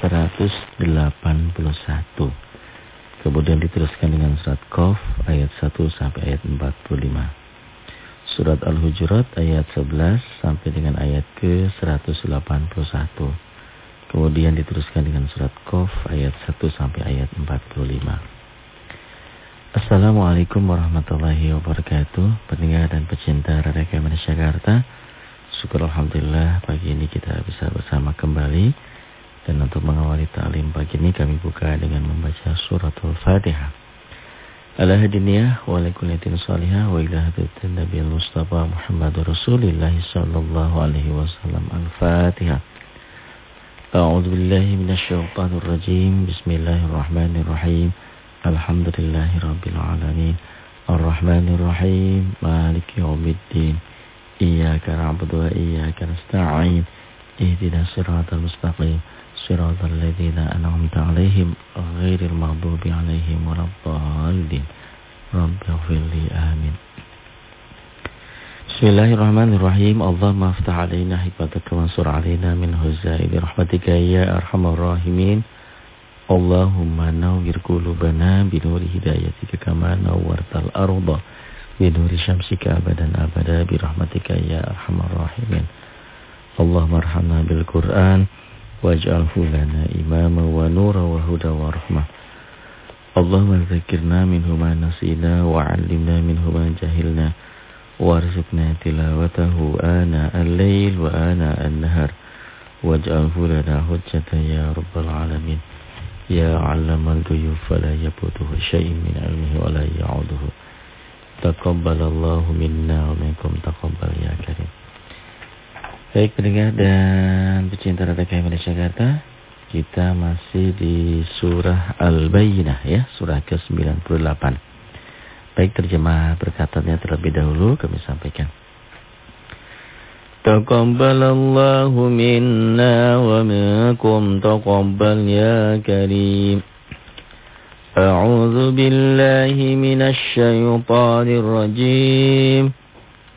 181. Kemudian diteruskan dengan surat Qaf ayat 1 sampai ayat 45. Surat Al-Hujurat ayat 11 sampai dengan ayat ke-181. Kemudian diteruskan dengan surat Qaf ayat 1 sampai ayat 45. Assalamualaikum warahmatullahi wabarakatuh. Pendengar dan pecinta Radio Kemen Jakarta. Syukur Alhamdulillah pagi ini kita bisa bersama kembali dan untuk mengawali ta'lim pagi ini kami buka dengan membaca suratul Fatihah. Ala hadiniyah wa ala kullatin salihah wa ila hadatin Nabi Mustafa Muhammad Rasulullah sallallahu alaihi wasallam. Al-Fatihah. A'udzu billahi minasyaitonir rajim. Bismillahirrahmanirrahim. Alhamdulillahi rabbil alamin. Ar-Rahmanir Rahim. Maliki yaumiddin. Iyyaka na'budu wa iyyaka mustaqim. صراط الذين أنعمت عليهم غير المغضوب عليهم ولا الضالين. رب اغفر لي آمين. بسم الله الرحمن الرحيم. اللهم افتح علينا حكمتك وانصر علينا من هزائد رحمتك يا أرحم الراحمين. اللهم نور قلوبنا بنور هدايتك كما نورت الأرض بنور شمسك أبدا أبدا برحمتك يا أرحم الراحمين. اللهم ارحمنا بالقرآن. واجعله لنا إماما ونورا وهدى ورحمة. اللهم ذكرنا منه ما نسينا وعلمنا منه ما جهلنا وارزقنا تلاوته آناء الليل وآناء النهر واجعله لنا حجة يا رب العالمين. يا علم الغيوب فلا يبوده شيء من علمه ولا يعوده. تقبل الله منا ومنكم. تقبل يا كريم. Baik pendengar dan pecinta Radio KM Jakarta Kita masih di surah Al-Bayyinah ya Surah ke-98. Baik terjemah perkataannya terlebih dahulu kami sampaikan. Taqabbalallahu minna wa minkum taqabbal ya karim. A'udzu billahi minasy syaithanir rajim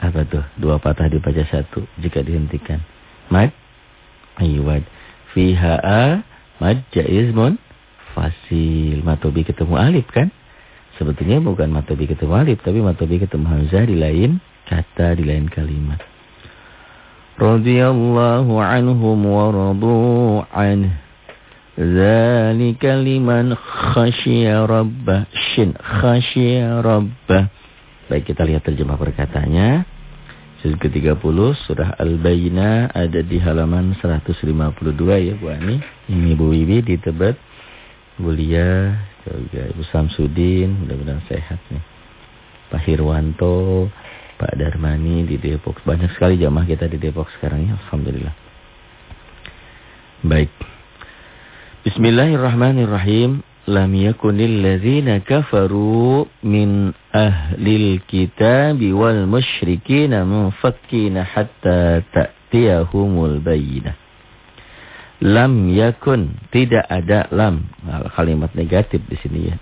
Apa tuh? Dua patah dibaca satu jika dihentikan. Mad aywad. Fiha mad jaizmun fasil. Matobi ketemu alif kan? Sebetulnya bukan matobi ketemu alif. Tapi matobi ketemu hamzah di lain kata, di lain kalimat. Radiyallahu anhum wa radu. Zalika liman khasyiya rabbah. Shin khasyiya rabbah. Baik kita lihat terjemah perkataannya. Juz ke-30 surah Al-Bayyinah ada di halaman 152 ya Bu Ani. Ini Bu Wiwi di Tebet. Bu Lia, juga Ibu Samsudin, mudah-mudahan sehat nih. Pak Hirwanto, Pak Darmani di Depok. Banyak sekali jamaah kita di Depok sekarang ya. Alhamdulillah. Baik. Bismillahirrahmanirrahim. Lam yakunil ladzina kafaru min ahlil kitabi wal musyrikina munfakkina hatta ta'tiyahumul bayyinah. Lam yakun, tidak ada lam. Kalimat negatif di sini ya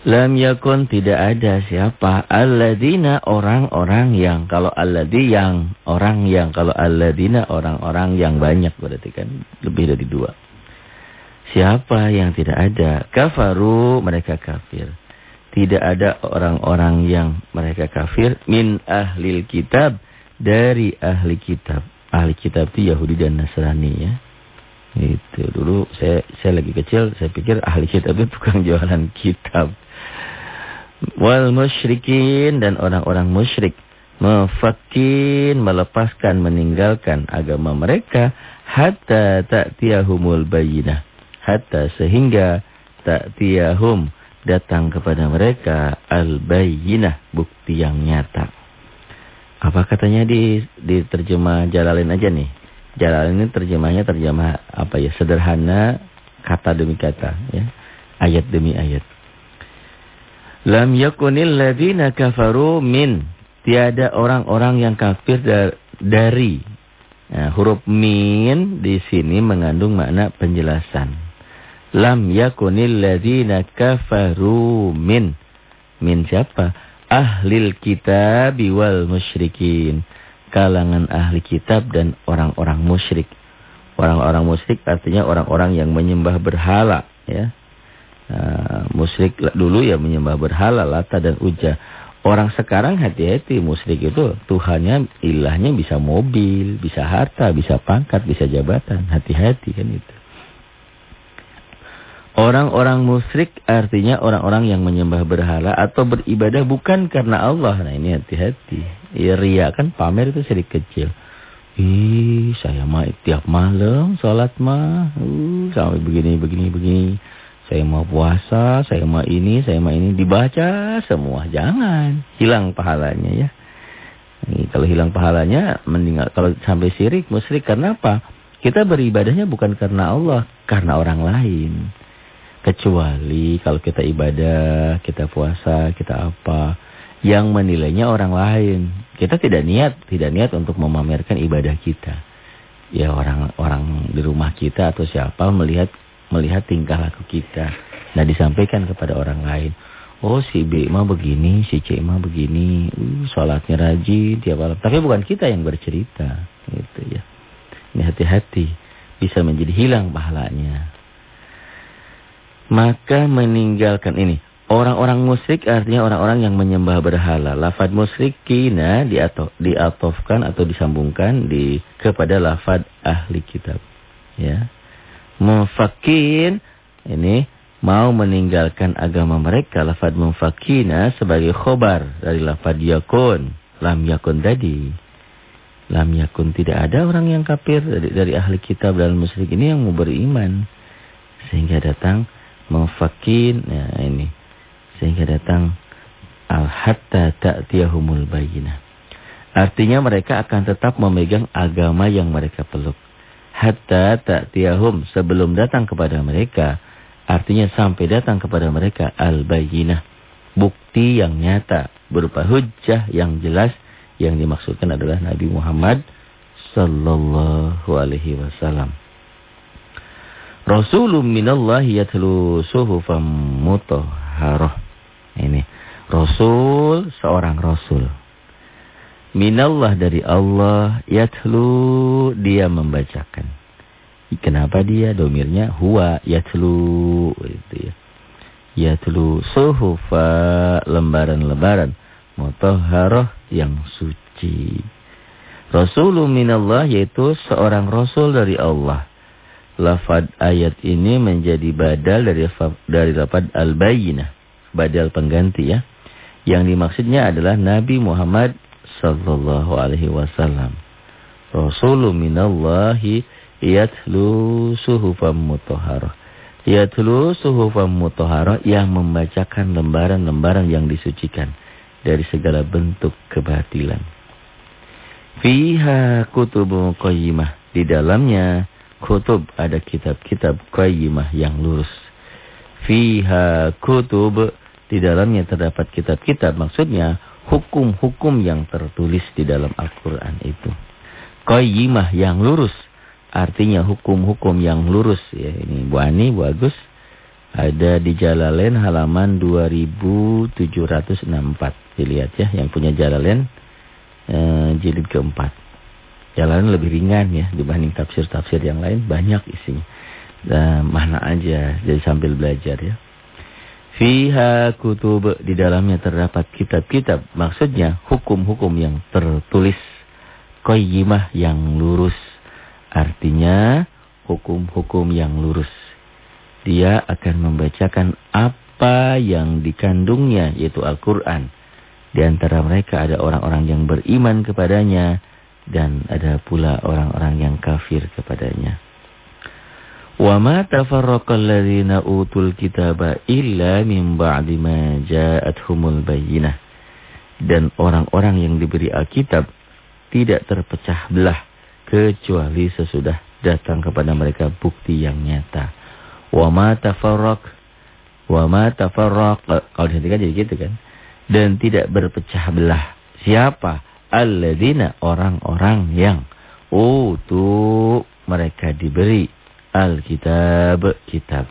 Lam yakun tidak ada siapa alladzina orang-orang yang kalau alladzi yang orang yang kalau alladzina orang-orang yang banyak berarti kan lebih dari dua. Siapa yang tidak ada kafaru mereka kafir. Tidak ada orang-orang yang mereka kafir min ahlil kitab dari ahli kitab. Ahli kitab itu Yahudi dan Nasrani ya. Itu dulu saya saya lagi kecil saya pikir ahli kitab itu tukang jualan kitab wal musyrikin dan orang-orang musyrik mefakin melepaskan meninggalkan agama mereka hatta ta'tiyahumul bayyinah hatta sehingga ta'tiyahum datang kepada mereka al bayyinah bukti yang nyata apa katanya di di terjemah Jalalin aja nih Jalalin ini terjemahnya terjemah apa ya sederhana kata demi kata ya ayat demi ayat Lam yakunil ladhina kafaru min. Tiada orang-orang yang kafir dari. Nah, huruf min di sini mengandung makna penjelasan. Lam yakunil ladhina kafaru min. Min siapa? Ahlil kitab wal musyrikin. Kalangan ahli kitab dan orang-orang musyrik. Orang-orang musyrik artinya orang-orang yang menyembah berhala. ya uh, musyrik dulu ya menyembah berhala, lata dan uja. Orang sekarang hati-hati musyrik itu Tuhannya, ilahnya bisa mobil, bisa harta, bisa pangkat, bisa jabatan. Hati-hati kan itu. Orang-orang musyrik artinya orang-orang yang menyembah berhala atau beribadah bukan karena Allah. Nah ini hati-hati. Ya, ria kan pamer itu sedikit kecil. Ih, saya mah tiap malam sholat mah. Uh, sampai begini, begini, begini. Saya mau puasa, saya mau ini, saya mau ini. Dibaca semua. Jangan. Hilang pahalanya ya. Ini, kalau hilang pahalanya, meninggal. Kalau sampai syirik, musyrik. Karena apa? Kita beribadahnya bukan karena Allah. Karena orang lain. Kecuali kalau kita ibadah, kita puasa, kita apa. Yang menilainya orang lain. Kita tidak niat, tidak niat untuk memamerkan ibadah kita. Ya orang-orang di rumah kita atau siapa melihat melihat tingkah laku kita. Nah disampaikan kepada orang lain. Oh si B mah begini, si C mah begini. Uh, sholatnya rajin tiap malam. Tapi bukan kita yang bercerita. Gitu ya. Ini hati-hati. Bisa menjadi hilang pahalanya. Maka meninggalkan ini. Orang-orang musyrik artinya orang-orang yang menyembah berhala. Lafad musyrikina diatof, diatofkan atau disambungkan di kepada lafad ahli kitab. Ya mufakin ini mau meninggalkan agama mereka lafad mufakina sebagai khobar dari lafad yakun lam yakun tadi lam yakun tidak ada orang yang kafir dari, dari ahli kitab dan musyrik ini yang mau beriman sehingga datang mufakin nah ini. Sehingga datang al hatta ta'tiyahumul bayyinah. Artinya mereka akan tetap memegang agama yang mereka peluk. Hatta ta'tiyahum sebelum datang kepada mereka. Artinya sampai datang kepada mereka al-bayyinah bukti yang nyata berupa hujjah yang jelas yang dimaksudkan adalah Nabi Muhammad sallallahu alaihi wasallam Rasulun minallahi yatlu suhufam mutahharah ini Rasul seorang Rasul Minallah dari Allah yatlu dia membacakan. Kenapa dia domirnya huwa yatlu itu ya. Yatlu suhufa lembaran-lembaran mutahharah yang suci. Rasulun minallah yaitu seorang rasul dari Allah. Lafad ayat ini menjadi badal dari dari lafad al-bayyinah, badal pengganti ya. Yang dimaksudnya adalah Nabi Muhammad sallallahu alaihi wasallam. Rasulun minallahi yatlu suhufam mutahharah. Yatlu suhufam mutahharah yang membacakan lembaran-lembaran yang disucikan. dari segala bentuk kebatilan. Fiha kutubu qayyimah. Di dalamnya kutub ada kitab-kitab qayyimah yang lurus. Fiha kutub. Di dalamnya terdapat kitab-kitab. Maksudnya hukum-hukum yang tertulis di dalam Al-Quran itu. Qayyimah yang lurus. Artinya hukum-hukum yang lurus. Ya, ini Bu Ani, Bu Agus. Ada di Jalalain halaman 2764. Dilihat ya, yang punya Jalalain eh, jilid keempat. Jalalain lebih ringan ya dibanding tafsir-tafsir yang lain. Banyak isinya. Dan mana aja, jadi sambil belajar ya. Fiha kutub, di dalamnya terdapat kitab-kitab. Maksudnya hukum-hukum yang tertulis. Qayyimah yang lurus. Artinya hukum-hukum yang lurus dia akan membacakan apa yang dikandungnya yaitu Al-Quran. Di antara mereka ada orang-orang yang beriman kepadanya dan ada pula orang-orang yang kafir kepadanya. Wa ma tafarraqal ladzina utul kitaba illa min ba'di ma ja'atuhumul bayyinah. Dan orang-orang yang diberi Alkitab tidak terpecah belah kecuali sesudah datang kepada mereka bukti yang nyata. Wa ma tafarraq. Wa ma tafarraq. Kalau dihentikan jadi gitu kan. Dan tidak berpecah belah. Siapa? Alladzina orang-orang yang utu mereka diberi alkitab kitab.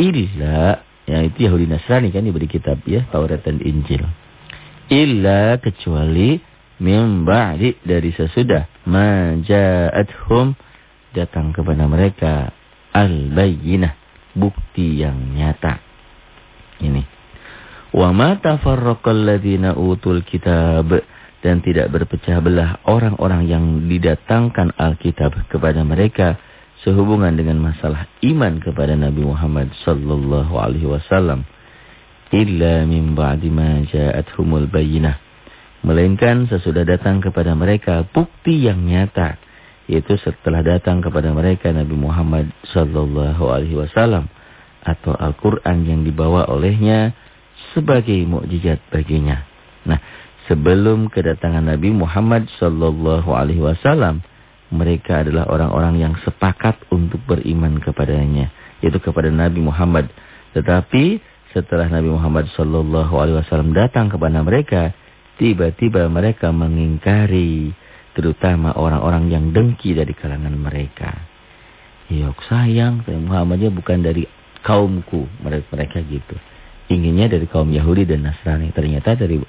Illa ya itu Yahudi Nasrani kan diberi kitab ya Taurat dan Injil. Illa kecuali min dari sesudah maja'athum datang kepada mereka al-bayyinah bukti yang nyata. Ini. Wa ma tafarraqal utul kitab dan tidak berpecah belah orang-orang yang didatangkan Alkitab kepada mereka sehubungan dengan masalah iman kepada Nabi Muhammad sallallahu alaihi wasallam illa min ba'di ma ja'atuhumul bayyinah melainkan sesudah datang kepada mereka bukti yang nyata yaitu setelah datang kepada mereka Nabi Muhammad sallallahu alaihi wasallam atau Al-Qur'an yang dibawa olehnya sebagai mukjizat baginya. Nah, sebelum kedatangan Nabi Muhammad sallallahu alaihi wasallam, mereka adalah orang-orang yang sepakat untuk beriman kepadanya, yaitu kepada Nabi Muhammad. Tetapi setelah Nabi Muhammad sallallahu alaihi wasallam datang kepada mereka, tiba-tiba mereka mengingkari terutama orang-orang yang dengki dari kalangan mereka. Yok sayang, Muhammadnya bukan dari kaumku, mereka, mereka gitu. Inginnya dari kaum Yahudi dan Nasrani, ternyata dari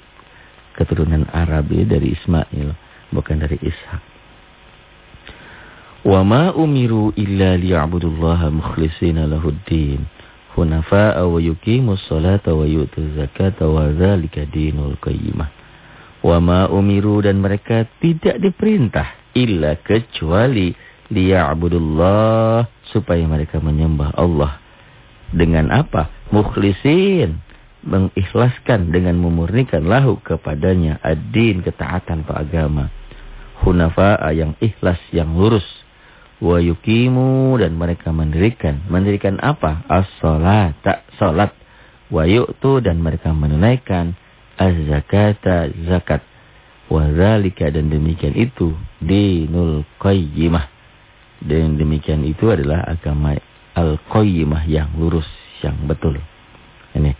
keturunan Arab ya, dari Ismail, bukan dari Ishak. Wa ma umiru illa liya'budullaha mukhlishina lahuddin hunafa'a wa yuqimus salata wa yu'tuz zakata wa dzalika dinul qayyimah. Wa ma umiru dan mereka tidak diperintah illa kecuali liya'budullah supaya mereka menyembah Allah. Dengan apa? Mukhlisin. Mengikhlaskan dengan memurnikan lahu kepadanya ad-din ketaatan agama. Hunafa'a yang ikhlas yang lurus. Wa yukimu dan mereka mendirikan. Mendirikan apa? As-salat. Salat. Wa yu'tu dan mereka menunaikan az-zakata zakat. Wadzalika dan demikian itu dinul qayyimah. Dan demikian itu adalah agama al-qayyimah yang lurus, yang betul. Ini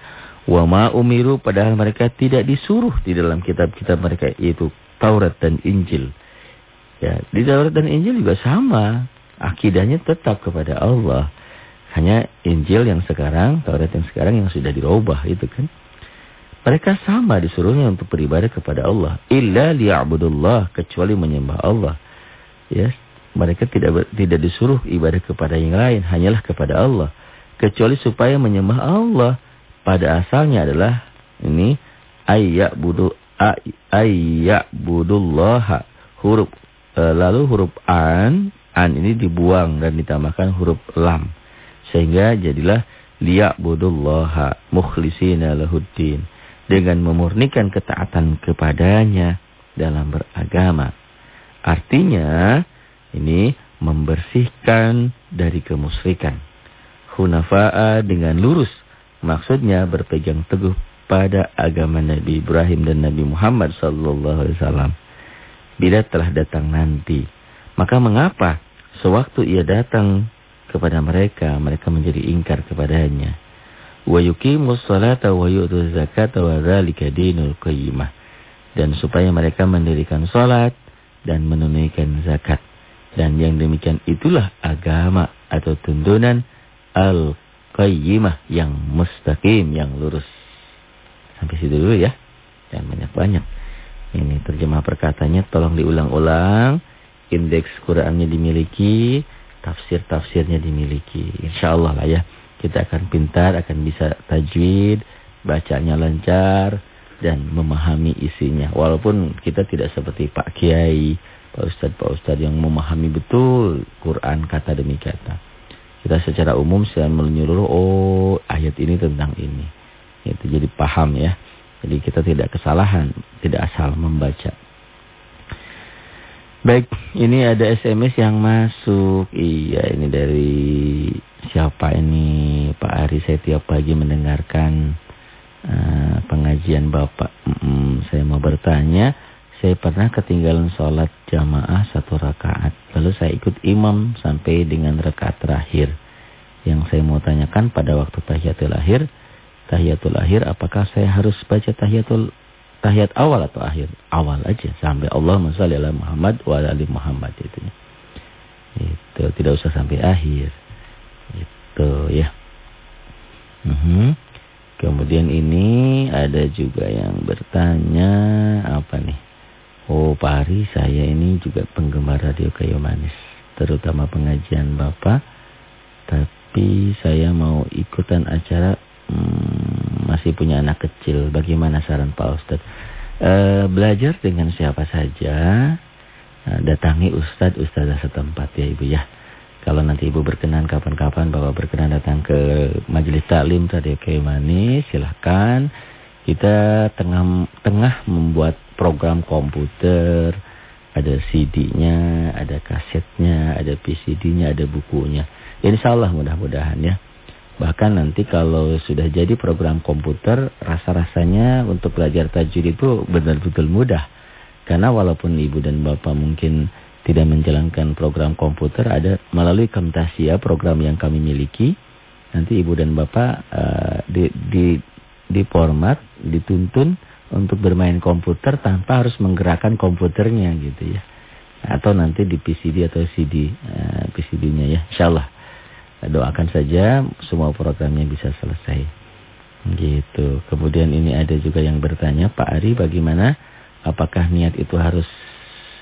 wa ma umiru padahal mereka tidak disuruh di dalam kitab-kitab mereka yaitu Taurat dan Injil. Ya, di Taurat dan Injil juga sama. Akidahnya tetap kepada Allah. Hanya Injil yang sekarang, Taurat yang sekarang yang sudah dirubah itu kan. Mereka sama disuruhnya untuk beribadah kepada Allah. Illa liya'budullah. Kecuali menyembah Allah. Ya, mereka tidak tidak disuruh ibadah kepada yang lain. Hanyalah kepada Allah. Kecuali supaya menyembah Allah. Pada asalnya adalah ini ayya'budu ayya'budullah. Huruf e, lalu huruf an an ini dibuang dan ditambahkan huruf lam. Sehingga jadilah liya'budullah mukhlisina lahuddin dengan memurnikan ketaatan kepadanya dalam beragama. Artinya ini membersihkan dari kemusyrikan. Hunafa'a dengan lurus maksudnya berpegang teguh pada agama Nabi Ibrahim dan Nabi Muhammad sallallahu alaihi wasallam. Bila telah datang nanti, maka mengapa sewaktu ia datang kepada mereka, mereka menjadi ingkar kepadanya. Wa yuqimus salata wa yu'tuz zakata wa dzalika dinul qayyimah. Dan supaya mereka mendirikan salat dan menunaikan zakat. Dan yang demikian itulah agama atau tuntunan al-qayyimah yang mustaqim, yang lurus. Sampai situ dulu ya. Jangan banyak-banyak. Ini terjemah perkataannya tolong diulang-ulang. Indeks Qur'annya dimiliki, tafsir-tafsirnya dimiliki. Insya Allah lah ya. Kita akan pintar, akan bisa tajwid, bacanya lancar dan memahami isinya. Walaupun kita tidak seperti Pak Kiai, Pak Ustadz, Pak Ustadz yang memahami betul Quran kata demi kata. Kita secara umum secara menyeluruh, oh ayat ini tentang ini. Itu jadi paham ya. Jadi kita tidak kesalahan, tidak asal membaca. Baik, ini ada SMS yang masuk. Iya, ini dari siapa ini? Pak Ari, saya tiap pagi mendengarkan uh, pengajian Bapak. Mm, saya mau bertanya, saya pernah ketinggalan sholat jamaah satu rakaat. Lalu saya ikut imam sampai dengan rakaat terakhir. Yang saya mau tanyakan pada waktu tahiyatul akhir, tahiyatul akhir apakah saya harus baca tahiyatul tahiyat awal atau akhir? Awal aja sampai Allah shalli ala Muhammad wa ali Muhammad itu. Itu tidak usah sampai akhir. Itu ya. Uh. Kemudian ini ada juga yang bertanya apa nih? Oh Pak saya ini juga penggemar radio kayu manis. Terutama pengajian Bapak. Tapi saya mau ikutan acara hmm, masih punya anak kecil, bagaimana saran Pak Ustadz? E, belajar dengan siapa saja, e, datangi Ustadz, Ustadzah setempat ya Ibu ya. Kalau nanti Ibu berkenan kapan-kapan Bapak berkenan datang ke Majelis Taklim Radio Kayu Manis, silahkan. Kita tengah tengah membuat program komputer, ada CD-nya, ada kasetnya, ada PCD-nya, ada bukunya. Insya Allah mudah-mudahan ya. Bahkan nanti kalau sudah jadi program komputer, rasa-rasanya untuk belajar tajwid itu benar-benar mudah. Karena walaupun ibu dan bapak mungkin tidak menjalankan program komputer, ada melalui Camtasia program yang kami miliki. Nanti ibu dan bapak uh, di, di, di format, dituntun untuk bermain komputer tanpa harus menggerakkan komputernya gitu ya. Atau nanti di PCD atau CD, uh, PCD-nya ya, insyaAllah doakan saja semua programnya bisa selesai. Gitu. Kemudian ini ada juga yang bertanya, Pak Ari bagaimana apakah niat itu harus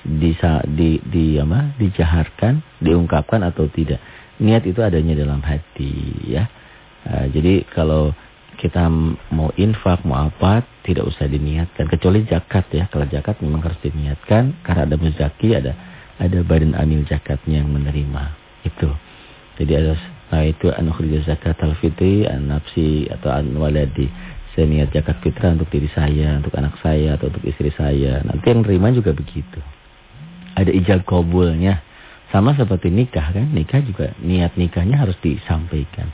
disa, di di apa? dijaharkan, diungkapkan atau tidak? Niat itu adanya dalam hati ya. Uh, jadi kalau kita mau infak, mau apa, tidak usah diniatkan. Kecuali zakat ya. Kalau zakat memang harus diniatkan. Karena ada muzaki, ada ada badan amil zakatnya yang menerima. Itu. Jadi ada Nah itu an zakat al-fitri an nafsi atau an waladi. Saya niat zakat fitrah untuk diri saya, untuk anak saya atau untuk istri saya. Nanti yang terima juga begitu. Ada ijab kabulnya. Sama seperti nikah kan, nikah juga niat nikahnya harus disampaikan.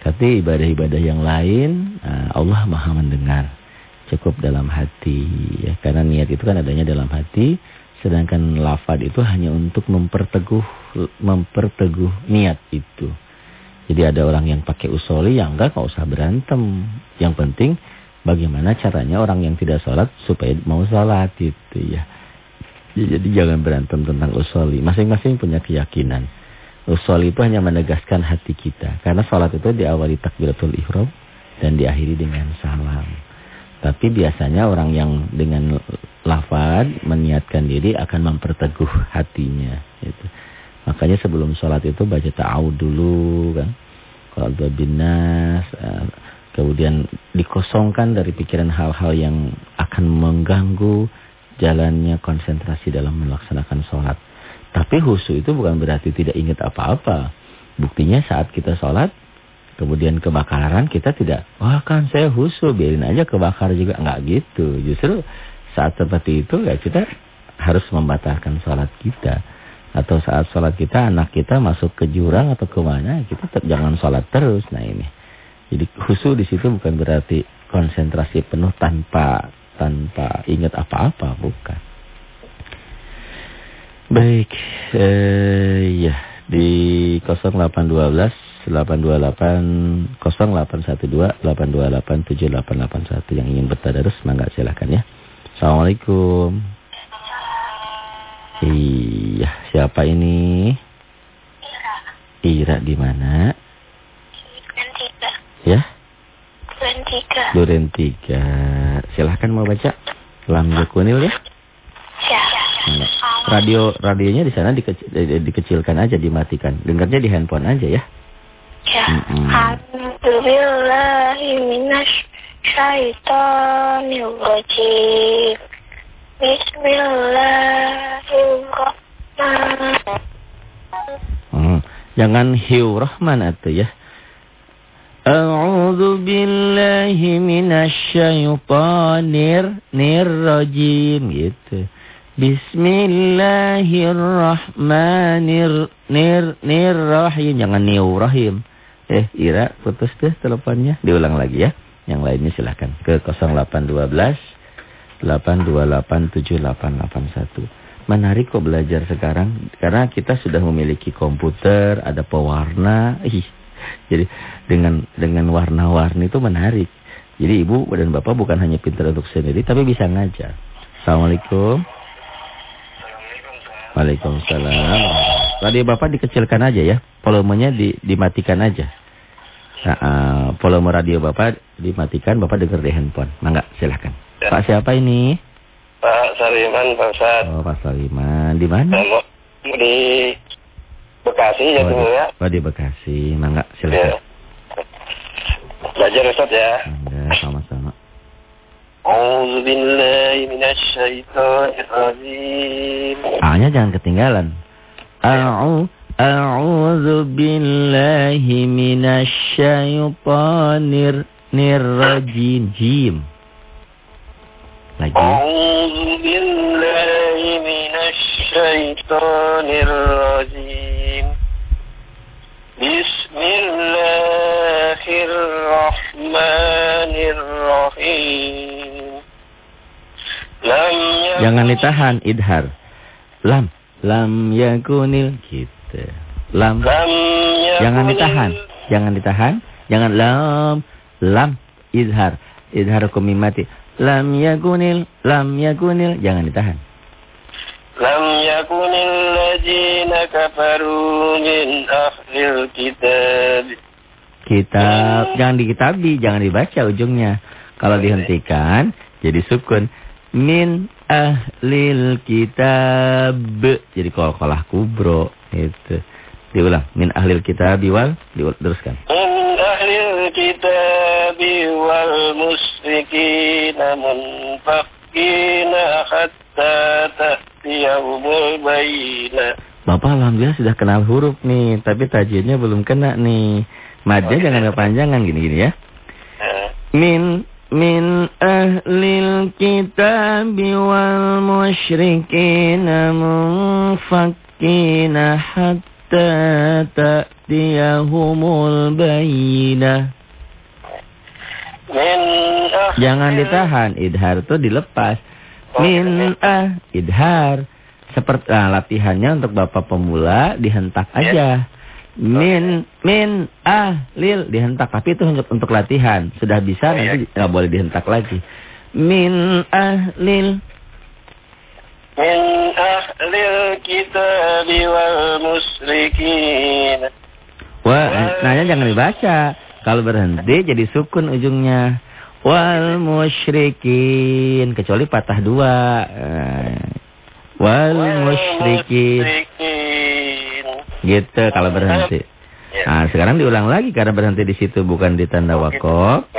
Tapi ibadah-ibadah yang lain ah, Allah Maha mendengar. Cukup dalam hati ya. Karena niat itu kan adanya dalam hati. Sedangkan lafad itu hanya untuk memperteguh memperteguh niat itu. Jadi ada orang yang pakai usoli, yang enggak nggak usah berantem. Yang penting bagaimana caranya orang yang tidak sholat supaya mau sholat itu ya. Jadi jangan berantem tentang usoli. Masing-masing punya keyakinan. Usoli itu hanya menegaskan hati kita. Karena sholat itu diawali takbiratul ihram dan diakhiri dengan salam. Tapi biasanya orang yang dengan lafad meniatkan diri akan memperteguh hatinya. Gitu. Makanya sebelum sholat itu baca ta'awud dulu kan. Kalau binas. Eh, kemudian dikosongkan dari pikiran hal-hal yang akan mengganggu jalannya konsentrasi dalam melaksanakan sholat. Tapi husu itu bukan berarti tidak ingat apa-apa. Buktinya saat kita sholat, kemudian kebakaran kita tidak, wah kan saya husu, biarin aja kebakar juga. Enggak gitu. Justru saat seperti itu ya kita harus membatalkan sholat kita atau saat sholat kita anak kita masuk ke jurang atau ke mana kita tetap jangan sholat terus nah ini jadi khusus di situ bukan berarti konsentrasi penuh tanpa tanpa ingat apa-apa, bukan. Baik, eh, ya di 0812 828 0812 828 7881 yang ingin bertadarus mangga silakan ya. Assalamualaikum. Iya, siapa ini? Ira. Ira di mana? Duren tiga. Ya? Duren tiga. Duren tiga. Silahkan mau baca. Lam Yakunil ya? Ya. Radio radionya di sana dikecil, dikecilkan aja, dimatikan. Dengarnya di handphone aja ya. Ya. Bismillahirrahmanirrahim. Hmm. Jangan hiu rahman atau ya. A'udzu billahi minasy syaithanir nirrajim gitu. Bismillahirrahmanir nir nirrahim jangan niu rahim. Eh, Ira putus deh teleponnya. Diulang lagi ya. Yang lainnya silahkan ke 0812 8287881. Menarik kok belajar sekarang karena kita sudah memiliki komputer, ada pewarna. Ih, jadi dengan dengan warna-warni itu menarik. Jadi ibu dan bapak bukan hanya pintar untuk sendiri tapi bisa ngajar. Assalamualaikum. Waalaikumsalam. Radio bapak dikecilkan aja ya, volumenya di, dimatikan aja. Nah, uh, volume radio bapak dimatikan, bapak dengar di handphone. Mangga, silahkan. Ya. Pak siapa ini? Pak Sariman, Pak Ustaz. Oh, Pak Saliman. Di mana? Di Bekasi ya Oh, ya. oh, di Bekasi. Mangga, Ya. silahkan. Belajar Ustaz ya. Mangga, sama-sama. A'udzu billahi minasy syaithanir rajim. A-nya jangan ketinggalan. A'u A'udzu billahi minasyaitonir nirrajim. Jim. Lagi. A'udzu billahi minasy syaithanir rajim. Bismillahirrahmanirrahim. Jangan ditahan idhar. Lam. Lam yakunil gitu. Lam. Lam Jangan ditahan. Jangan ditahan. Jangan lam. Lam. Idhar. Idhar hukum mati. Lam yakunil. Lam yakunil. Jangan ditahan. Lam yakunil ladzina kafaru min ahlil kitab. Kitab. Jangan dikitabi. Jangan dibaca ujungnya. Kalau dihentikan. Jadi sukun. Min ahlil kitab. Jadi kol-kolah kubro. Itu. Diulang. Min ahlil kitab. Wal. Diul- Teruskan. Min ahlil kitab wal musyrikina munfakina hatta ta'tiyahumul bayina. Bapak alhamdulillah sudah kenal huruf nih. Tapi tajwidnya belum kena nih. Madnya Oh, jangan kepanjangan gini-gini ya. Eh, Min min ahlil kitab wal musyrikina munfakkina hatta ta'tiyahumul ahlil Jangan ditahan, idhar itu dilepas. Oh, Min ah idhar. Seperti nah, latihannya untuk bapak pemula dihentak Ya. aja. Min min ah lil dihentak tapi itu untuk untuk latihan. Sudah bisa Oh, iya. nanti nggak boleh dihentak lagi. Min ah lil min ahlil kitab wal musyrikin. Wah, nanya jangan dibaca. Kalau berhenti jadi sukun ujungnya. Wal musyrikin kecuali patah dua. Eh, Wal musyrikin. Gitu kalau berhenti. Ya. Nah, sekarang diulang lagi karena berhenti di situ bukan di tanda ahlil kitab.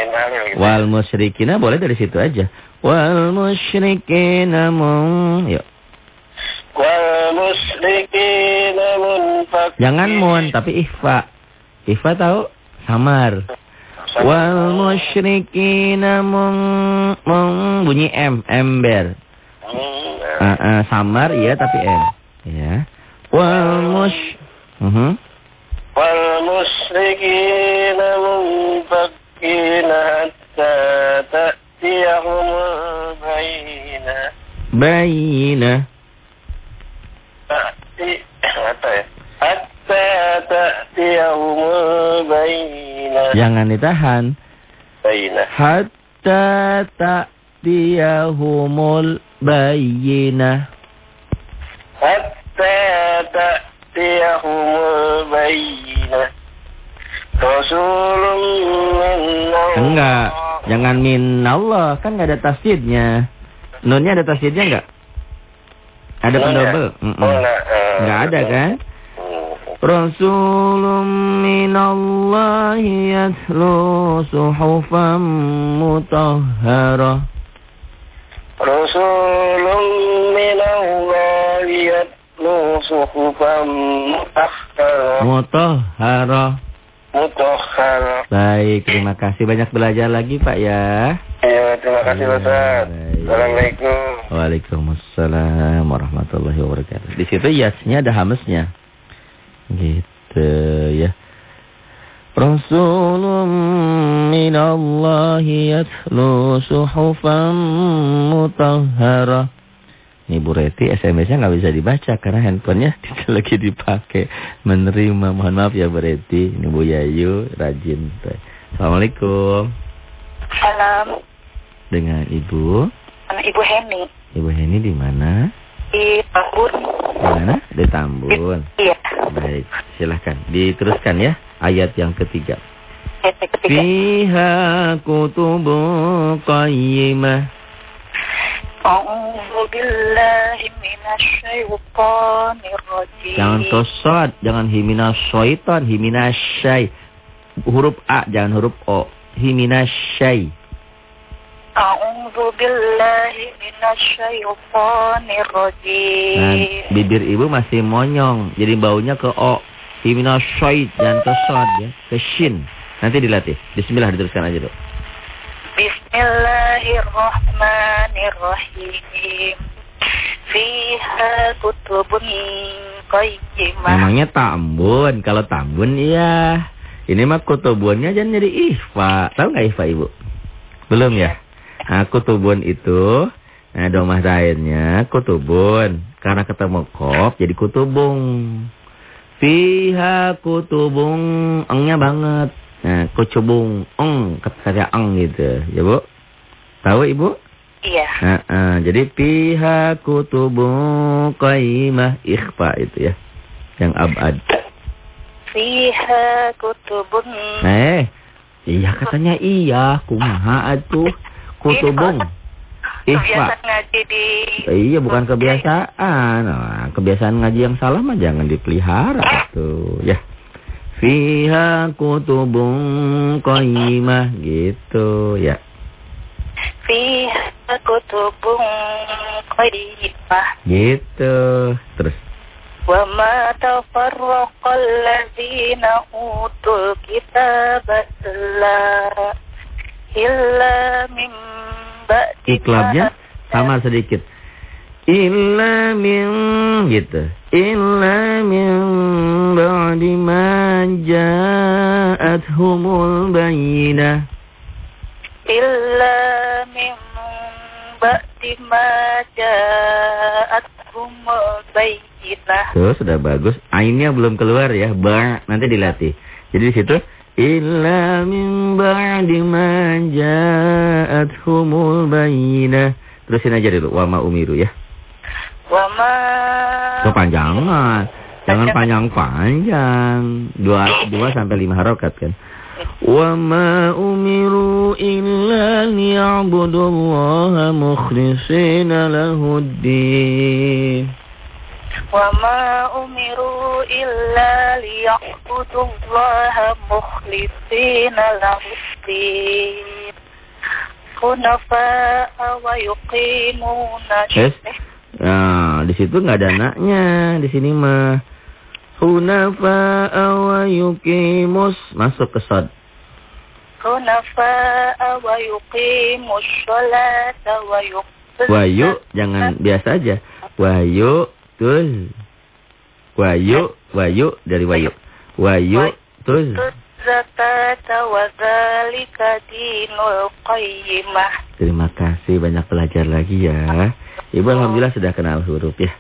Wal musyrikina boleh dari situ aja. Wal musyrikina mun. Yuk. Wal musyrikina munfakin. Jangan mun tapi ikhfa. Ikhfa tahu? Samar. Wal musyrikina mun, mun bunyi M, ember. Hmm, Ah, ah, samar iya tapi M. Ya. Wal mus Mhm. Wal musyrikina munfakina حتى تأتيهم البينة Bayinah. تأتي apa ya? Hatta ta'tiyahumul bayyinah. Jangan ditahan. Bayyinah. Hatta ta'tiyahumul bayinah. Hatta ta'tiyahumul Rasulun minna. Enggak. Jangan min Allah. Kan nggak ada tasjidnya. Nunnya ada tasjidnya enggak? Ada pendobel? Enggak. eh, Nggak ada kan? Rasulun minallahi yatlu suhufan mutahharah. Rasulun minallahi yatlu mutahharah. Mutahharah. Mutahharah. Baik, terima kasih. Banyak belajar lagi Pak ya. Ya, terima kasih Ya, Ustaz. Assalamualaikum. Waalaikumsalam warahmatullahi wabarakatuh. Di situ yasnya ada hamesnya. Gitu ya. Rasulun minallahi yatlu suhufan mutahharah. Ini Bu Reti SMS-nya nggak bisa dibaca karena handphonenya tidak lagi dipakai. Menerima, mohon maaf ya Bu Reti. Ini Bu Yayu, rajin. Assalamualaikum. Salam. Dengan Ibu. Anak Ibu Heni. Ibu Heni di mana? Di Tambun. Di mana? Di Tambun. Iya. Baik, silahkan. Diteruskan ya ayat yang ketiga. Ayat yang ketiga. Fiha kutubun qayyimah. A'udzu billahi minasyaitonir rajim. Jangan tosod, jangan himina syaitan, himina syai. Huruf A, jangan huruf O. Himina syai. A'udzu billahi minasyaitonir Nah, bibir ibu masih monyong, jadi baunya ke O. Himina syait, jangan sod ya, ke shin. Nanti dilatih. Bismillah diteruskan aja dulu. Bismillahirrahmanirrahim. Fiha kutubun qayyimah. Memangnya Tambun, kalau Tambun iya. Ini mah kutubunnya jangan jadi ihfa. Tahu nggak ihfa ibu? Belum ya? Nah, kutubun itu, nah domah lainnya kutubun. Karena ketemu kop jadi kutubung. Fiha kutubung, engnya banget. Nah, kutubung, eng, kata eng gitu. Ya bu? Tahu ibu? Iya. Nah, ah, jadi fiha kutubung qaimah ikhfa itu ya. Yang abad. Fiha kutubun. Eh, iya katanya iya, kumaha atuh kutubung. Ikhfa. Kebiasaan ngaji di Iya, bukan kebiasaan. Nah, kebiasaan ngaji yang salah mah jangan dipelihara tuh, ya. Fiha kutubung qaimah gitu, ya. Fiha kutubun qayyimah. Gitu. Terus Wa ma tafarraqal ladzina utul kitaba illa illa min ba'di iklabnya sama sedikit. Illa min gitu. Illa min ba'di ma ja'athumul bayyinah. illa min ba'di ma ja'atuhum bayyinah. Tuh sudah bagus. Ainnya belum keluar ya. Ba nanti dilatih. Jadi di situ illa min ba'di ma ja'athumul bayyinah. Terusin aja dulu wa ma umiru ya. Wa ma Kepanjangan. Jangan panjang-panjang. Dua, dua sampai lima harokat kan. Wa ma umiru illa liya'budullaha mukhlishina lahuddin. wa ma umiru illa liya'budullaha mukhlishina lahu-d-din. Hunafa'a wa yuqimuna Yes. Nah, di situ nggak ada anaknya. Di sini mah hunafa'a wa yuqimus masuk ke sod. Hunafa'a wa yuqimus sholata wa Wayu jangan biasa aja. Wayu tul. Wayu, wayu dari wayu. Wayu tul. zakata wa dzalika dinul qayyimah. Terima kasih banyak belajar lagi ya. Ibu alhamdulillah sudah kenal huruf ya.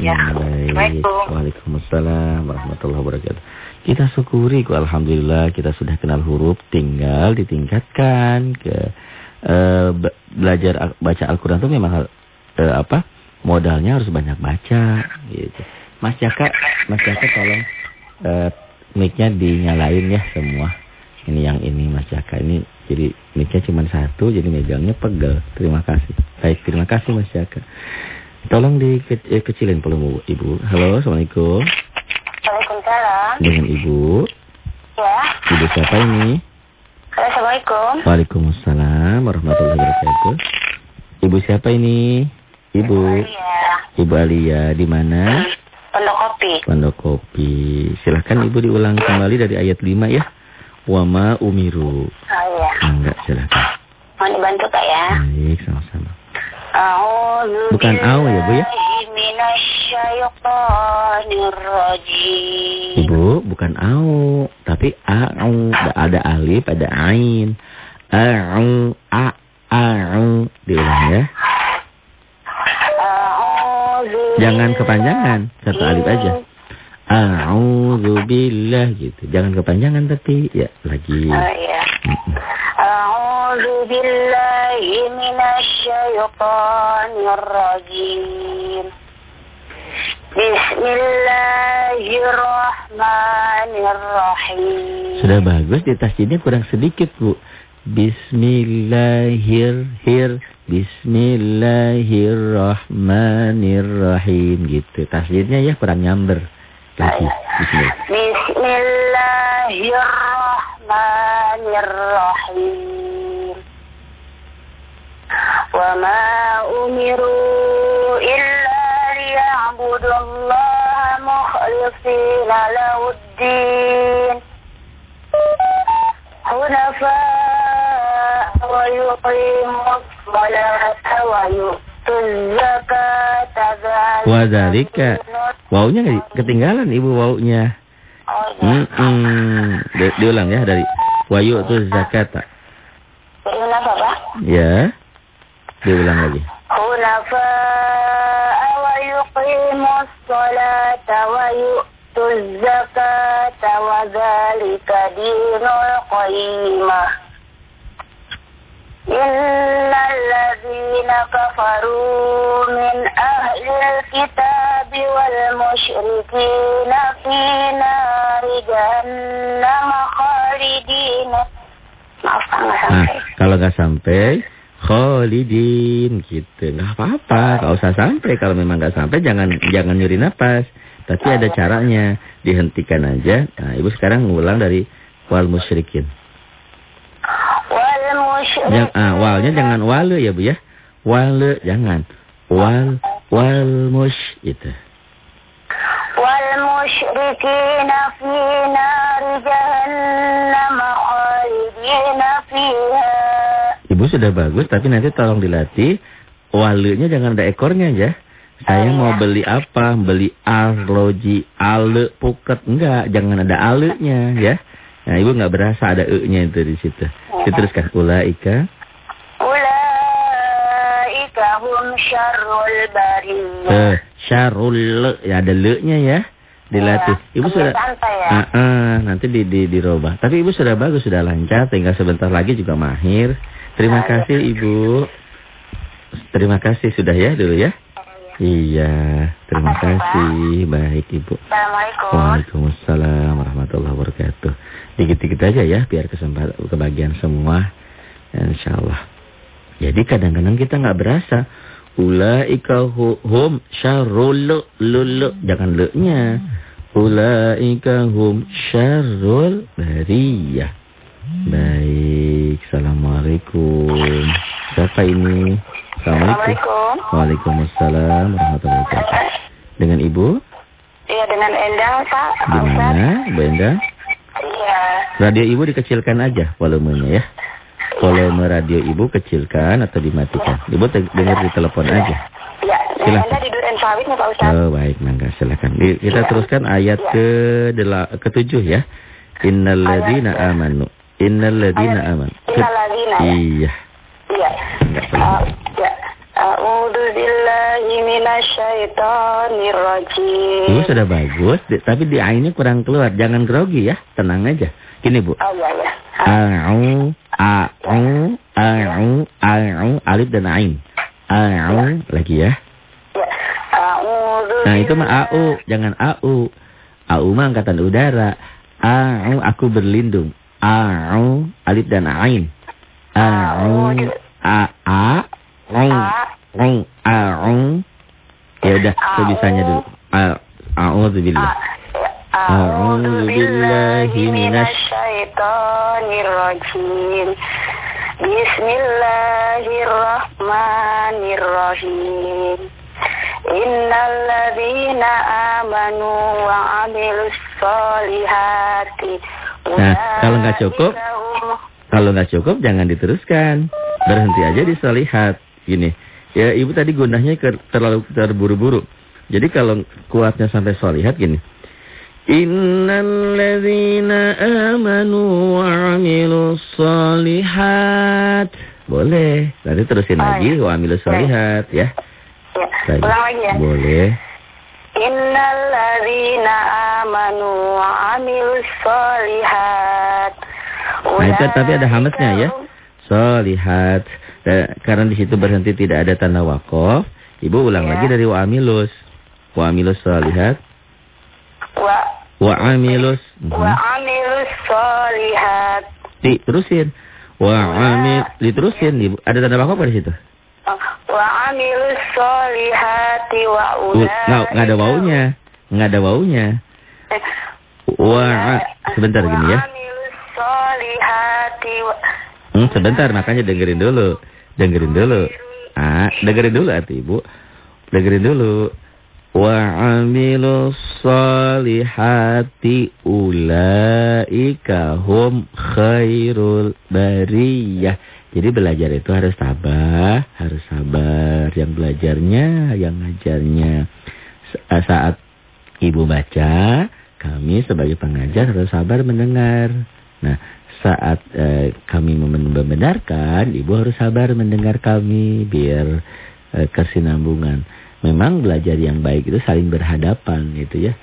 Ya. Hmm, baik. Assalamualaikum. Waalaikumsalam warahmatullahi wabarakatuh. Kita syukuri kok alhamdulillah kita sudah kenal huruf, tinggal ditingkatkan ke be- belajar baca Al-Qur'an itu memang eh, apa? Modalnya harus banyak baca gitu. Mas Jaka, Mas Jaka tolong eh, mic-nya dinyalain ya semua. Ini yang ini Mas Jaka ini jadi mic-nya cuma satu jadi megangnya pegel. Terima kasih. Baik, terima kasih Mas Jaka. Tolong dikecilin volume Ibu. Halo, Assalamualaikum. Waalaikumsalam. Dengan Ibu. Ya. Ibu siapa ini? Halo, Assalamualaikum. Waalaikumsalam warahmatullahi wabarakatuh. Ibu siapa ini? Ibu. Iya. Ibu Alia di mana? Pondok kopi. Pondok Kopi. Silahkan Ibu diulang kembali dari ayat 5 ya. Wama umiru. Oh iya. Enggak, silahkan. Mau dibantu Kak ya? Baik, sama-sama. Bukan au ya, Bu, ya? Ibu, bukan au, tapi au. Ada, ada alif, ada ain. Au, a, au. Diulang ya. Jangan kepanjangan, satu alif aja. A'udzubillah gitu. Jangan kepanjangan tapi ya lagi. Oh iya. Mm-mm. A'udzu billahi minasyaitonir rajim. Bismillahirrahmanirrahim. Sudah bagus di tasjidnya kurang sedikit, Bu. Bismillahir hir Bismillahirrahmanirrahim gitu. Tasjidnya ya kurang nyamber. Lagi. Bismillah. Bismillahirrahmanirrahim. Wa ma umiru illa liya'budullaha mukhlishina lahuddin. Hunafa wa yuqimus salata wa yu'tuz Wazalika. Waunya ketinggalan ibu waunya. Oh, ya. Mm -mm. Di, diulang ya dari wayu itu zakata. Diulang Bapak? Ya. Diulang lagi. Khulafa wa yuqimus salata wa yu'tuz zakata wa zalika dinul qayyimah. إن الذين كفروا من أهل الكتاب والمشركين في نار جهنم خالدين Maaf, Pak, nggak Nah, sampai. kalau nggak sampai, kholidin gitu. Nggak apa-apa, nggak usah sampai. Kalau memang nggak sampai, jangan jangan nyuri napas. Tapi ada caranya, dihentikan aja. Nah, ibu sekarang ngulang dari wal musyrikin. Yang, ah, walnya jangan wale ya bu ya. Wale jangan. Wal wal mush gitu. wal musyrikin fi nar jahannam khalidina fiha. Ibu sudah bagus, tapi nanti tolong dilatih. Walenya jangan ada ekornya ya. Saya mau beli apa? Beli arloji, ale, puket. Enggak, jangan ada alenya ya. Nah, ibu nggak berasa ada e-nya itu di situ. Diteruskan. Ulaika. Ulaika hum syarrul bariyah. Eh, syarul le. Ya, ada le-nya ya. Dilatih. Ibu sudah. ya. Ah, ah, nanti di, di, dirubah. Tapi ibu sudah bagus, sudah lancar. Tinggal sebentar lagi juga mahir. Terima kasih ibu. Terima kasih sudah ya dulu ya. Iya, terima kasih. Baik ibu. Assalamualaikum. Waalaikumsalam warahmatullahi wabarakatuh. Dikit-dikit aja ya biar kesempatan kebagian semua. Insya Allah. Jadi kadang-kadang kita nggak berasa. Ulaika hu- hum syarrul lu- lu- Jangan le-nya. Ulaika hum syarrul bariyah. Baik. Assalamualaikum. Siapa ini? Assalamualaikum. Waalaikumsalam warahmatullahi wabarakatuh. Dengan Ibu? Iya dengan Endang Pak. Di mana, Bu Endang? Iya. Radio Ibu dikecilkan aja volumenya ya. Volume radio Ibu kecilkan atau dimatikan. Ibu te- dengar di telepon aja. Iya. Silakan. Anda di Duren Sawit nih Pak Ustaz. Oh baik, mangga silakan. Di- kita Iya. teruskan ayat Iya. ke dela- ketujuh ya. Innal ladina amanu. Innal ladina amanu. Innal ya. Iya. Iya. Enggak. Uh, ya. A'udzu billahi minasyaitonir rajim. Ibu sudah bagus, tapi di ainnya kurang keluar. Jangan grogi ya, tenang aja. Gini Bu. Oh iya ya. A'u, a'u, a'u, a'u, alif dan ain. A'u, lagi ya. Ya. Nah itu mah a'u, jangan a'u. A'u mah angkatan udara. A'u, aku berlindung. A'u, alif dan ain. A'u, a, a, ung, ung, a'u. Ya udah, sebisanya dulu. A'udzu billah. A'udzu billahi minasyaitonir rajim. Bismillahirrahmanirrahim. Innal ladzina amanu wa 'amilus solihati Nah, kalau nggak cukup, Kalau nggak cukup jangan diteruskan. Berhenti aja di solihat. Gini. Ya ibu tadi gunanya ke, terlalu terburu-buru. Jadi kalau kuatnya sampai solihat gini. Innal ladzina amanu wa 'amilus solihat. Boleh. Nanti terusin Oh, lagi ya. wa 'amilus solihat ya. Ya, Lagi. ulang lagi ya. Boleh. Innal ladzina amanu wa 'amilus solihat. Nah, itu tapi ada hamesnya ya. Solihat. Karena di situ berhenti tidak ada tanda wakof. Ibu ulang Ya. lagi dari wa amilus. Wa amilus solihat. Wa Wa amilus. Wa 'amilus solihat. Di, terusin. Wa amil. Diterusin. Ibu. Ada tanda nggak di situ? Wa 'amilus solihati wa U- ulaika. Nggak ada waunya. Nggak ada waunya. Wa sebentar gini ya. Wa 'amilus solihati wa Hmm, sebentar makanya dengerin dulu. Dengerin dulu. Ah, dengerin dulu arti Ibu. Dengerin dulu. Wa amilus solihati ulaika hum khairul bariyah. Jadi belajar itu harus tabah, harus sabar. Yang belajarnya, yang ngajarnya. Sa- Saat ibu baca, kami sebagai pengajar harus sabar mendengar. Nah, saat eh, kami mem- membenarkan, ibu harus sabar mendengar kami biar eh, kesinambungan. Memang belajar yang baik itu saling berhadapan gitu ya.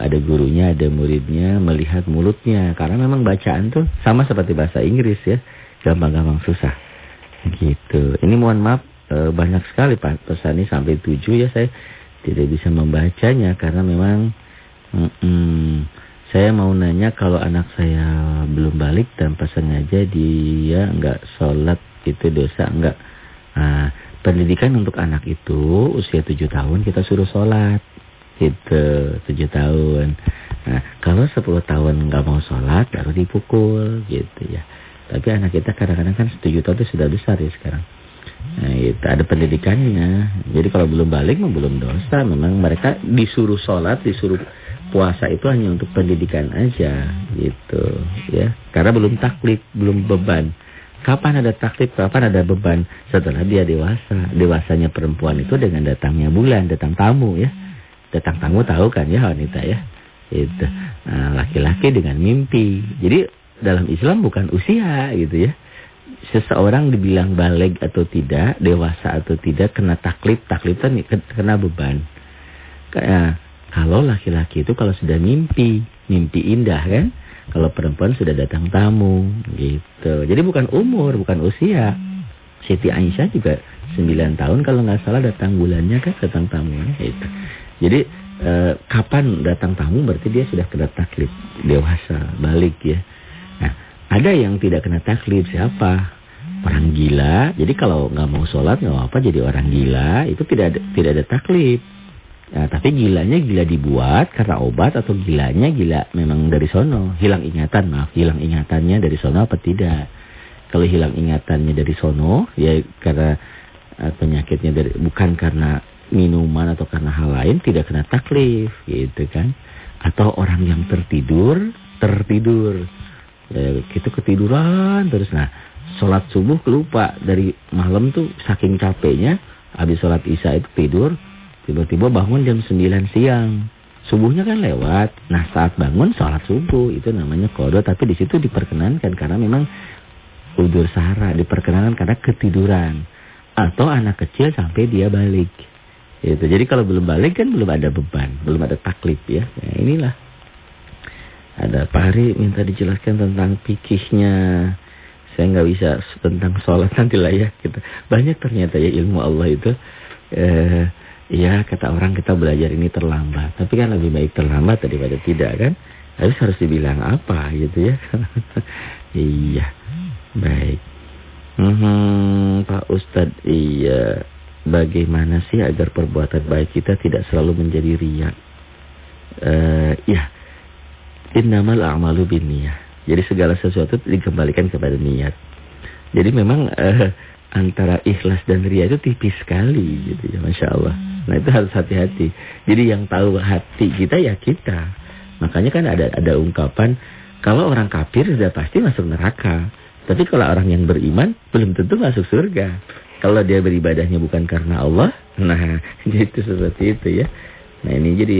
Ada gurunya, ada muridnya, melihat mulutnya. Karena memang bacaan tuh sama seperti bahasa Inggris ya. Gampang-gampang susah. Gitu. Ini mohon maaf eh, banyak sekali pesan ini sampai tujuh ya saya tidak bisa membacanya karena memang mm-mm, saya mau nanya kalau anak saya belum balik tanpa sengaja dia nggak sholat itu dosa nggak? Nah, pendidikan untuk anak itu usia tujuh tahun kita suruh sholat gitu tujuh tahun. Nah kalau sepuluh tahun nggak mau sholat baru dipukul gitu ya. Tapi anak kita kadang-kadang kan tujuh tahun itu sudah besar ya sekarang. Nah, itu ada pendidikannya. Jadi kalau belum balik belum dosa. Memang mereka disuruh sholat, disuruh puasa itu hanya untuk pendidikan aja gitu ya. Karena belum taklid, belum beban. Kapan ada taklid, kapan ada beban? Setelah dia dewasa. Dewasanya perempuan itu dengan datangnya bulan, datang tamu ya. Datang tamu tahu kan ya wanita ya. Itu. Nah, laki-laki dengan mimpi. Jadi dalam Islam bukan usia gitu ya. Seseorang dibilang balik atau tidak, dewasa atau tidak, kena taklid, taklid kan kena beban. Kayak kalau laki-laki itu kalau sudah mimpi, mimpi indah kan. Kalau perempuan sudah datang tamu gitu. Jadi bukan umur, bukan usia. Siti Aisyah juga 9 tahun kalau nggak salah datang bulannya kan datang tamunya gitu. Jadi eh, kapan datang tamu berarti dia sudah kena taklid, dewasa, balik ya. Nah, ada yang tidak kena taklid siapa? Orang gila. Jadi kalau nggak mau sholat nggak apa jadi orang gila itu tidak ada, tidak ada taklid. Nah, tapi gilanya gila dibuat karena obat atau gilanya gila memang dari sono. Hilang ingatan, maaf. Hilang ingatannya dari sono apa tidak. Kalau hilang ingatannya dari sono, ya karena uh, penyakitnya dari bukan karena minuman atau karena hal lain, tidak kena taklif, gitu kan. Atau orang yang tertidur, tertidur. Ya, gitu ketiduran terus. Nah, sholat subuh kelupa. Dari malam tuh saking capeknya, habis sholat isya itu tidur, Tiba-tiba bangun jam 9 siang. Subuhnya kan lewat. Nah saat bangun sholat subuh itu namanya kodo. Tapi di situ diperkenankan karena memang udur sahara. Diperkenankan karena ketiduran. Atau anak kecil sampai dia balik. Itu. Jadi kalau belum balik kan belum ada beban. Belum ada taklif ya. Nah, inilah. Ada Pak minta dijelaskan tentang pikihnya. Saya nggak bisa tentang sholat nanti lah ya. Kita. Banyak ternyata ya ilmu Allah itu. Eh, Iya kata orang kita belajar ini terlambat. Tapi kan lebih baik terlambat daripada tidak kan. Harus harus dibilang apa gitu ya. iya. Baik. Hmm, Pak Ustadz iya. Bagaimana sih agar perbuatan baik kita tidak selalu menjadi riak? Uh, ya. Innamal a'malu bin niyah. Jadi segala sesuatu dikembalikan kepada niat. Jadi memang uh, antara ikhlas dan ria itu tipis sekali gitu ya Masya Allah. Nah itu harus hati-hati. Jadi yang tahu hati kita ya kita. Makanya kan ada ada ungkapan kalau orang kafir sudah pasti masuk neraka. Tapi kalau orang yang beriman belum tentu masuk surga. Kalau dia beribadahnya bukan karena Allah, nah itu seperti itu ya. Nah ini jadi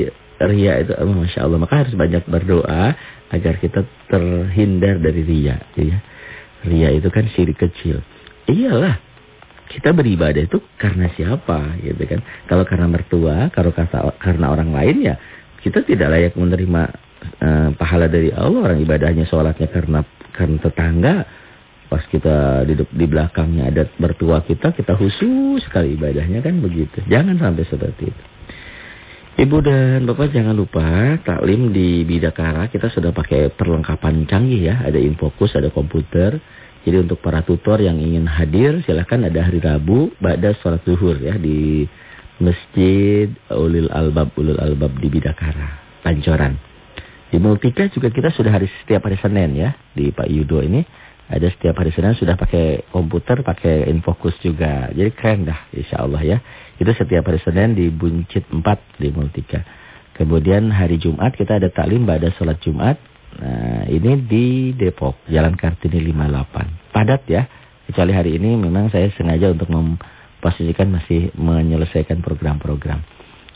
ria itu oh, masya Allah. Maka harus banyak berdoa agar kita terhindar dari ria. Ya. Ria itu kan syirik kecil. Iyalah kita beribadah itu karena siapa gitu kan. Kalau karena mertua, kalau karena orang lain ya kita tidak layak menerima uh, pahala dari Allah. Orang ibadahnya sholatnya karena karena tetangga. Pas kita di, di belakangnya ada mertua kita, kita khusus sekali ibadahnya kan begitu. Jangan sampai seperti itu. Ibu dan Bapak jangan lupa taklim di Bidakara kita sudah pakai perlengkapan canggih ya. Ada infokus, ada komputer. Jadi untuk para tutor yang ingin hadir silahkan ada hari Rabu pada sholat zuhur ya di Masjid Ulil Albab Ulil Albab di Bidakara, Pancoran. Di Multika juga kita sudah hari setiap hari Senin ya di Pak Yudo ini ada setiap hari Senin sudah pakai komputer, pakai infokus juga. Jadi keren dah insya Allah ya. Itu setiap hari Senin di Buncit 4 di Multika. Kemudian hari Jumat kita ada taklim pada sholat Jumat Nah, ini di Depok, Jalan Kartini 58. Padat ya. Kecuali hari ini memang saya sengaja untuk memposisikan masih menyelesaikan program-program.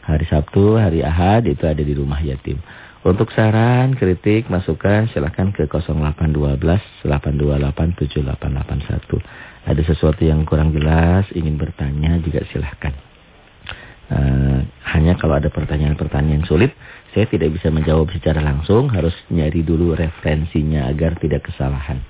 Hari Sabtu, hari Ahad itu ada di rumah yatim. Untuk saran, kritik, masukan silahkan ke 0812 828 7881. Ada sesuatu yang kurang jelas, ingin bertanya juga silahkan. Uh, hanya kalau ada pertanyaan-pertanyaan sulit, saya tidak bisa menjawab secara langsung, harus nyari dulu referensinya agar tidak kesalahan.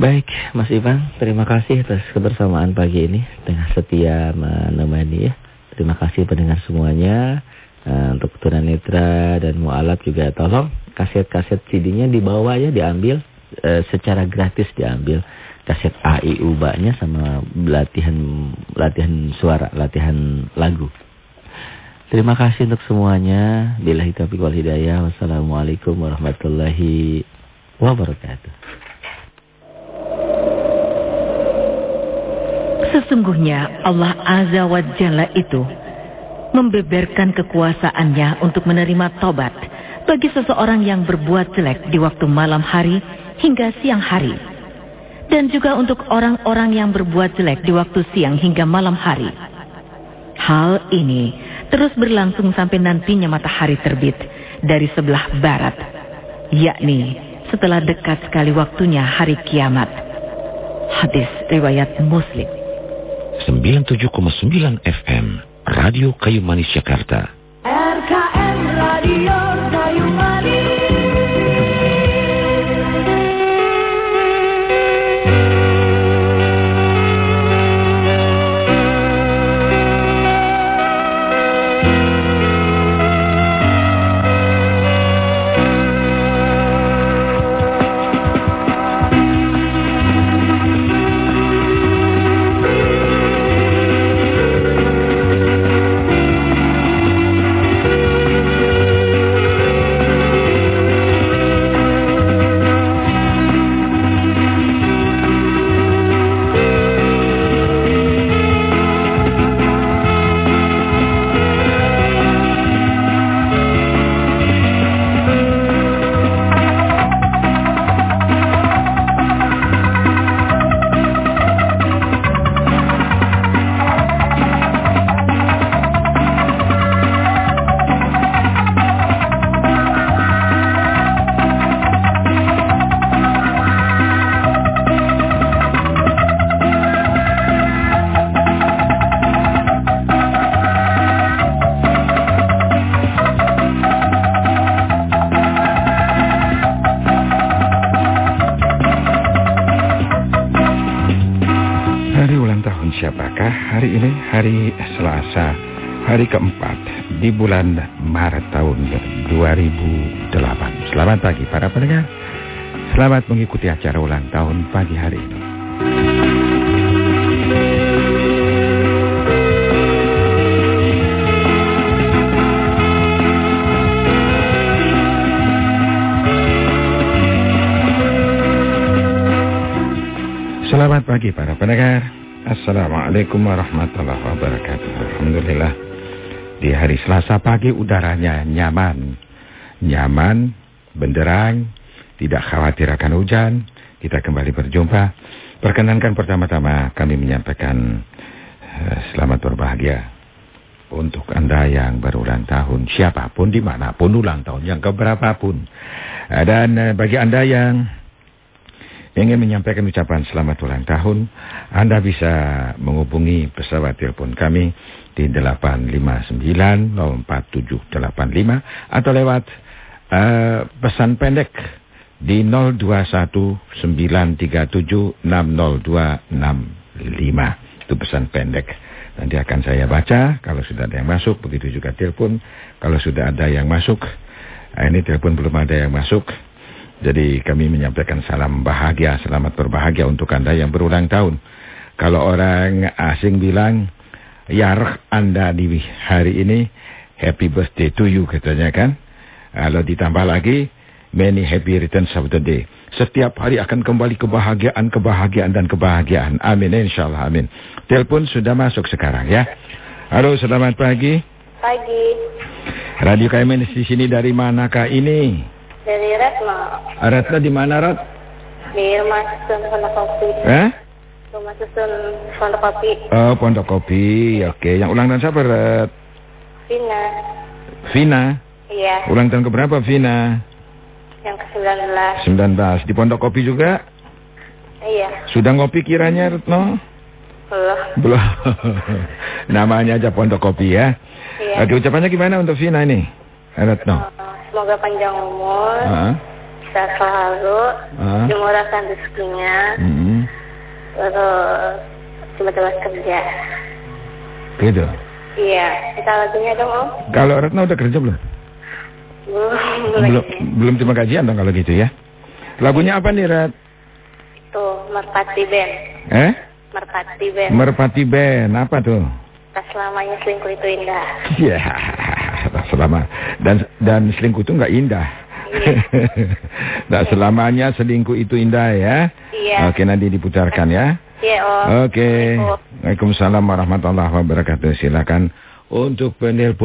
Baik, Mas Ivan, terima kasih atas kebersamaan pagi ini dengan setia menemani ya. Terima kasih pendengar semuanya. Uh, untuk tunanetra dan mualaf juga tolong kaset-kaset CD-nya dibawa ya, diambil uh, secara gratis diambil kaset A I U nya sama latihan latihan suara, latihan lagu. Terima kasih untuk semuanya. Bila taufiq wal hidayah. Wassalamualaikum warahmatullahi wabarakatuh. Sesungguhnya Allah Azza wa Jalla itu membeberkan kekuasaannya untuk menerima tobat bagi seseorang yang berbuat jelek di waktu malam hari hingga siang hari. Dan juga untuk orang-orang yang berbuat jelek di waktu siang hingga malam hari. Hal ini terus berlangsung sampai nantinya matahari terbit dari sebelah barat, yakni setelah dekat sekali waktunya hari kiamat. Hadis riwayat Muslim. 97,9 FM Radio Kayu Manis Jakarta. Hari keempat di bulan Maret tahun 2008. Selamat pagi para pendengar. Selamat mengikuti acara ulang tahun pagi hari ini. Selamat pagi para pendengar. Assalamualaikum warahmatullahi wabarakatuh. Alhamdulillah. Di hari Selasa pagi udaranya nyaman. Nyaman, benderang, tidak khawatir akan hujan. Kita kembali berjumpa. Perkenankan pertama-tama kami menyampaikan uh, selamat berbahagia untuk Anda yang berulang tahun, siapa pun, di mana pun ulang tahun, yang keberapapun. Dan uh, bagi Anda yang ingin menyampaikan ucapan selamat ulang tahun, Anda bisa menghubungi pesawat telepon kami di 859-04785 atau lewat uh, pesan pendek di 0219376025. Itu pesan pendek. Nanti akan saya baca kalau sudah ada yang masuk, begitu juga telepon. Kalau sudah ada yang masuk, nah ini telepon belum ada yang masuk. Jadi kami menyampaikan salam bahagia, selamat berbahagia untuk Anda yang berulang tahun. Kalau orang asing bilang, Yar Anda di hari ini, happy birthday to you katanya kan. Kalau ditambah lagi, many happy returns of the day. Setiap hari akan kembali kebahagiaan, kebahagiaan dan kebahagiaan. Amin, insyaAllah, amin. Telepon sudah masuk sekarang ya. Halo, selamat pagi. Pagi. Radio KMN di sini dari manakah ini? Dari Retno. Retno di mana, Rat? Di rumah susun Pondok Kopi. Eh? Rumah susun Pondok Kopi. Oh, Pondok Kopi. Oke, yang ulang tahun siapa, Rat? Vina. Vina. Iya. Ulang tahun keberapa, Vina? Yang ke-19. 19. Di Pondok Kopi juga? Iya. Sudah ngopi kiranya, Retno? Belum. Belum. Namanya aja Pondok Kopi ya. Iya. Oke, ucapannya gimana untuk Vina ini? Retno. Eh, Semoga panjang umur. Ah, Sehat selalu. ah. Dimurahkan rezekinya. Hmm, Terus coba-coba kerja. gitu. Iya. Kita lagunya dong, Om. Kalau Retno udah kerja belum? Belum. Belum, belum terima gajian dong kalau gitu ya. Lagunya apa nih, Rat? Tuh, Merpati Band. Eh? Merpati Band. Merpati Band, apa tuh? Tak selamanya selingkuh itu indah. Ya, selama dan dan selingkuh itu nggak indah. Iya. Nggak selamanya selingkuh itu indah ya. Iya. Oke, nanti diputarkan ya. Iya, Om. Oke. Waalaikumsalam warahmatullahi wabarakatuh. Silakan untuk penelpon